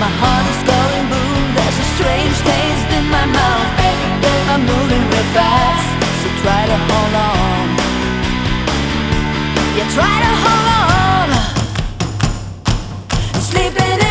My heart is going boom. There's a strange taste in my mouth I'm moving real fast. So try to hold on. Yeah, try to hold on. Sleeping